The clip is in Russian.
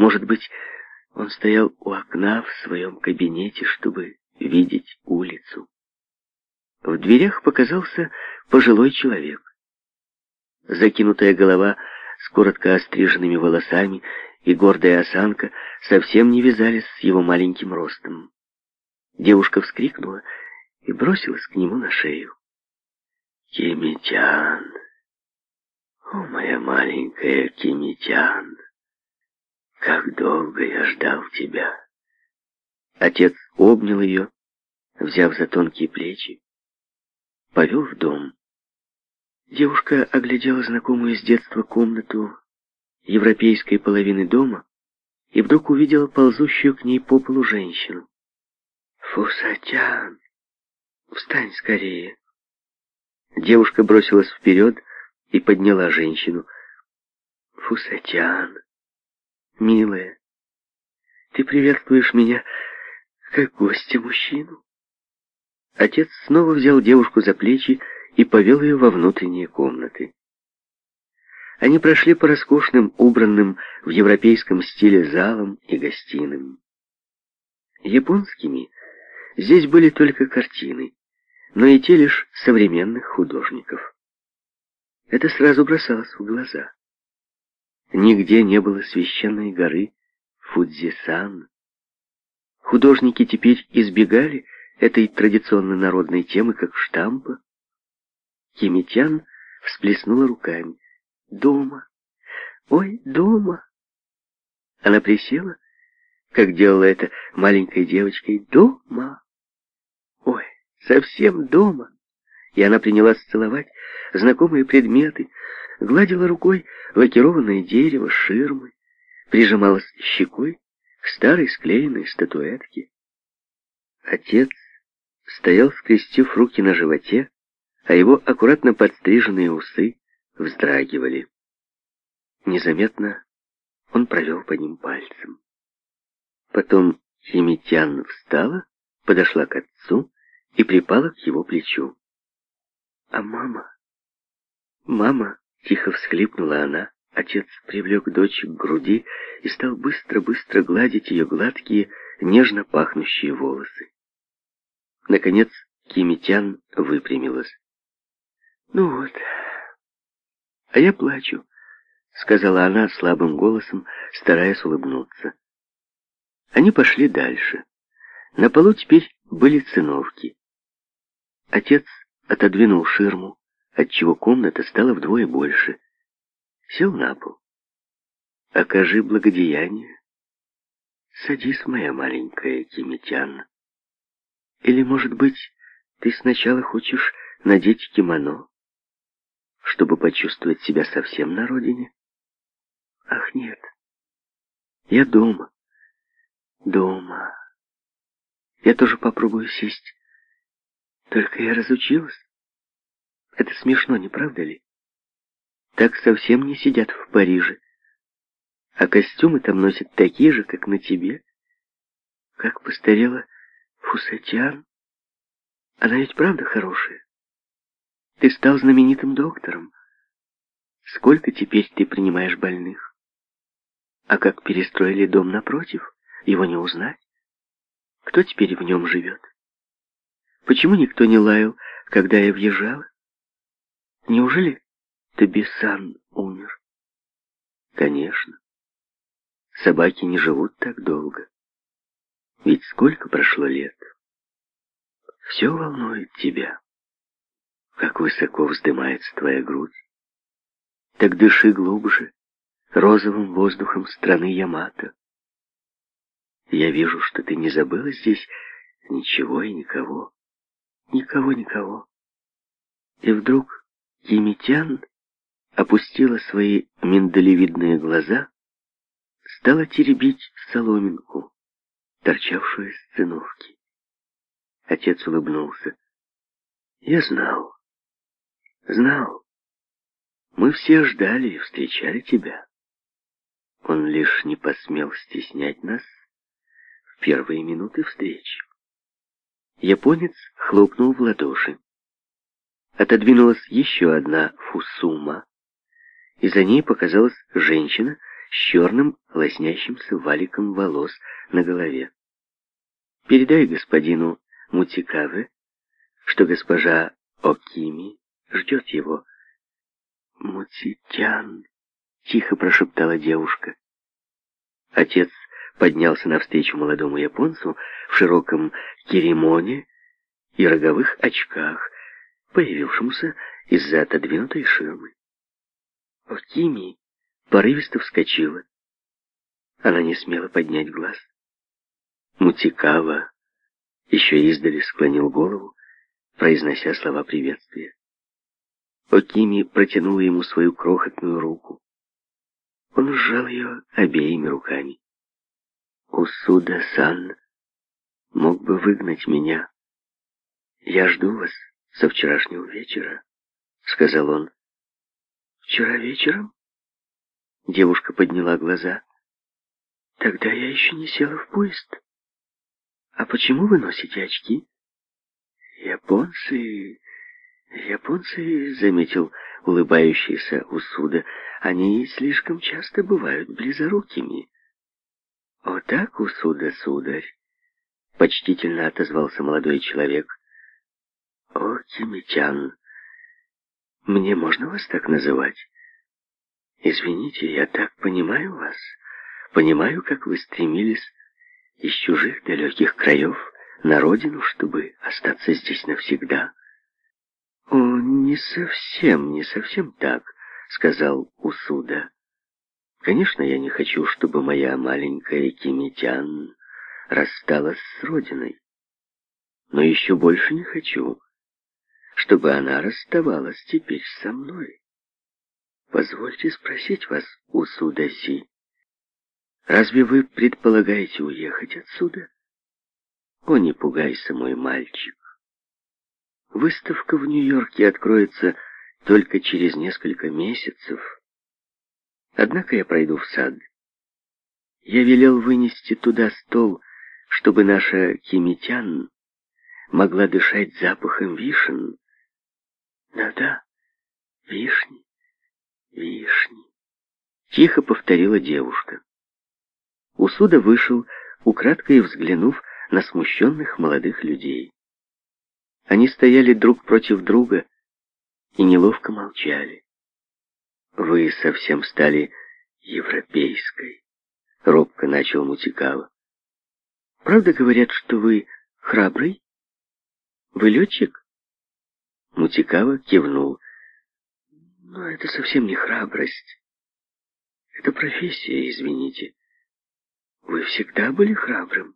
Может быть, он стоял у окна в своем кабинете, чтобы видеть улицу. В дверях показался пожилой человек. Закинутая голова с коротко остриженными волосами и гордая осанка совсем не вязались с его маленьким ростом. Девушка вскрикнула и бросилась к нему на шею. «Кимитян! О, моя маленькая Кимитян!» Как долго я ждал тебя!» Отец обнял ее, взяв за тонкие плечи, повел в дом. Девушка оглядела знакомую с детства комнату европейской половины дома и вдруг увидела ползущую к ней по полу женщину. «Фусатян, встань скорее!» Девушка бросилась вперед и подняла женщину. «Фусатян!» милая, ты приветствуешь меня как гостя мужчину. Отец снова взял девушку за плечи и повел ее во внутренние комнаты. Они прошли по роскошным, убранным в европейском стиле залам и гостиным. Японскими здесь были только картины, но и те лишь современных художников. Это сразу бросалось в глаза. Нигде не было священной горы Фудзисан. Художники теперь избегали этой традиционно народной темы, как штампа. Кимитян всплеснула руками. «Дома! Ой, дома!» Она присела, как делала это маленькой девочкой. «Дома! Ой, совсем дома!» И она принялась целовать знакомые предметы, гладила рукой лакированное дерево, ширмы, прижималась щекой к старой склеенной статуэтке. Отец стоял, скрестив руки на животе, а его аккуратно подстриженные усы вздрагивали. Незаметно он провел по ним пальцем. Потом Химитян встала, подошла к отцу и припала к его плечу. «А мама? Мама?» Тихо всхлипнула она. Отец привлек дочь к груди и стал быстро-быстро гладить ее гладкие, нежно пахнущие волосы. Наконец Кимитян выпрямилась. «Ну вот, а я плачу», — сказала она слабым голосом, стараясь улыбнуться. Они пошли дальше. На полу теперь были циновки. Отец отодвинул ширму, отчего комната стала вдвое больше. Сел на пол. «Окажи благодеяние. Садись, моя маленькая Кимитян. Или, может быть, ты сначала хочешь надеть кимоно, чтобы почувствовать себя совсем на родине? Ах, нет. Я дома. Дома. Я тоже попробую сесть. Только я разучилась. Это смешно, не правда ли? Так совсем не сидят в Париже. А костюмы там носят такие же, как на тебе. Как постарела Фусатян. Она ведь правда хорошая. Ты стал знаменитым доктором. Сколько теперь ты принимаешь больных? А как перестроили дом напротив, его не узнать. Кто теперь в нем живет? Почему никто не лаял, когда я въезжала? Неужели Табисан умер? Конечно. Собаки не живут так долго. Ведь сколько прошло лет? Все волнует тебя. Как высоко вздымается твоя грудь. Так дыши глубже, розовым воздухом страны Ямато. Я вижу, что ты не забыла здесь ничего и никого. Никого-никого. И вдруг Емитян опустила свои миндалевидные глаза, стала теребить соломинку, торчавшую из циновки. Отец улыбнулся. «Я знал, знал. Мы все ждали и встречали тебя. Он лишь не посмел стеснять нас в первые минуты встречи». Японец хлопнул в ладоши отодвинулась еще одна фусума, и за ней показалась женщина с черным лоснящимся валиком волос на голове. «Передай господину Мутикаве, что госпожа Окими ждет его». «Мутитян», — тихо прошептала девушка. Отец поднялся навстречу молодому японцу в широком киримоне и роговых очках, появившемуся из-за отодвинутой ширмы. Окими порывисто вскочила. Она не смела поднять глаз. Мутикава еще издали склонил голову, произнося слова приветствия. Окими протянула ему свою крохотную руку. Он сжал ее обеими руками. «Усуда-сан мог бы выгнать меня. Я жду вас» со вчерашнего вечера», — сказал он. «Вчера вечером?» Девушка подняла глаза. «Тогда я еще не села в поезд. А почему вы носите очки?» «Японцы... японцы...» — заметил улыбающийся Усуда. «Они слишком часто бывают близорукими». Вот так, Усуда, сударь!» — почтительно отозвался молодой человек. «О, Тимичан, мне можно вас так называть? Извините, я так понимаю вас, понимаю, как вы стремились из чужих далеких краев на родину, чтобы остаться здесь навсегда». «О, не совсем, не совсем так», — сказал Усуда. «Конечно, я не хочу, чтобы моя маленькая Кимитян рассталась с родиной. Но еще больше не хочу, чтобы она расставалась теперь со мной. Позвольте спросить вас, у Судаси, разве вы предполагаете уехать отсюда? О, не пугайся, мой мальчик. Выставка в Нью-Йорке откроется только через несколько месяцев. Однако я пройду в сад. Я велел вынести туда стол, чтобы наша кимитян могла дышать запахом вишен. Да-да, вишни, вишни. Тихо повторила девушка. Усуда вышел, украдкой взглянув на смущенных молодых людей. Они стояли друг против друга и неловко молчали. «Вы совсем стали европейской», — робко начал Мутикава. «Правда говорят, что вы храбрый? Вы летчик?» Ну, Мутикава кивнул. Но ну, это совсем не храбрость. Это профессия, извините. Вы всегда были храбрым.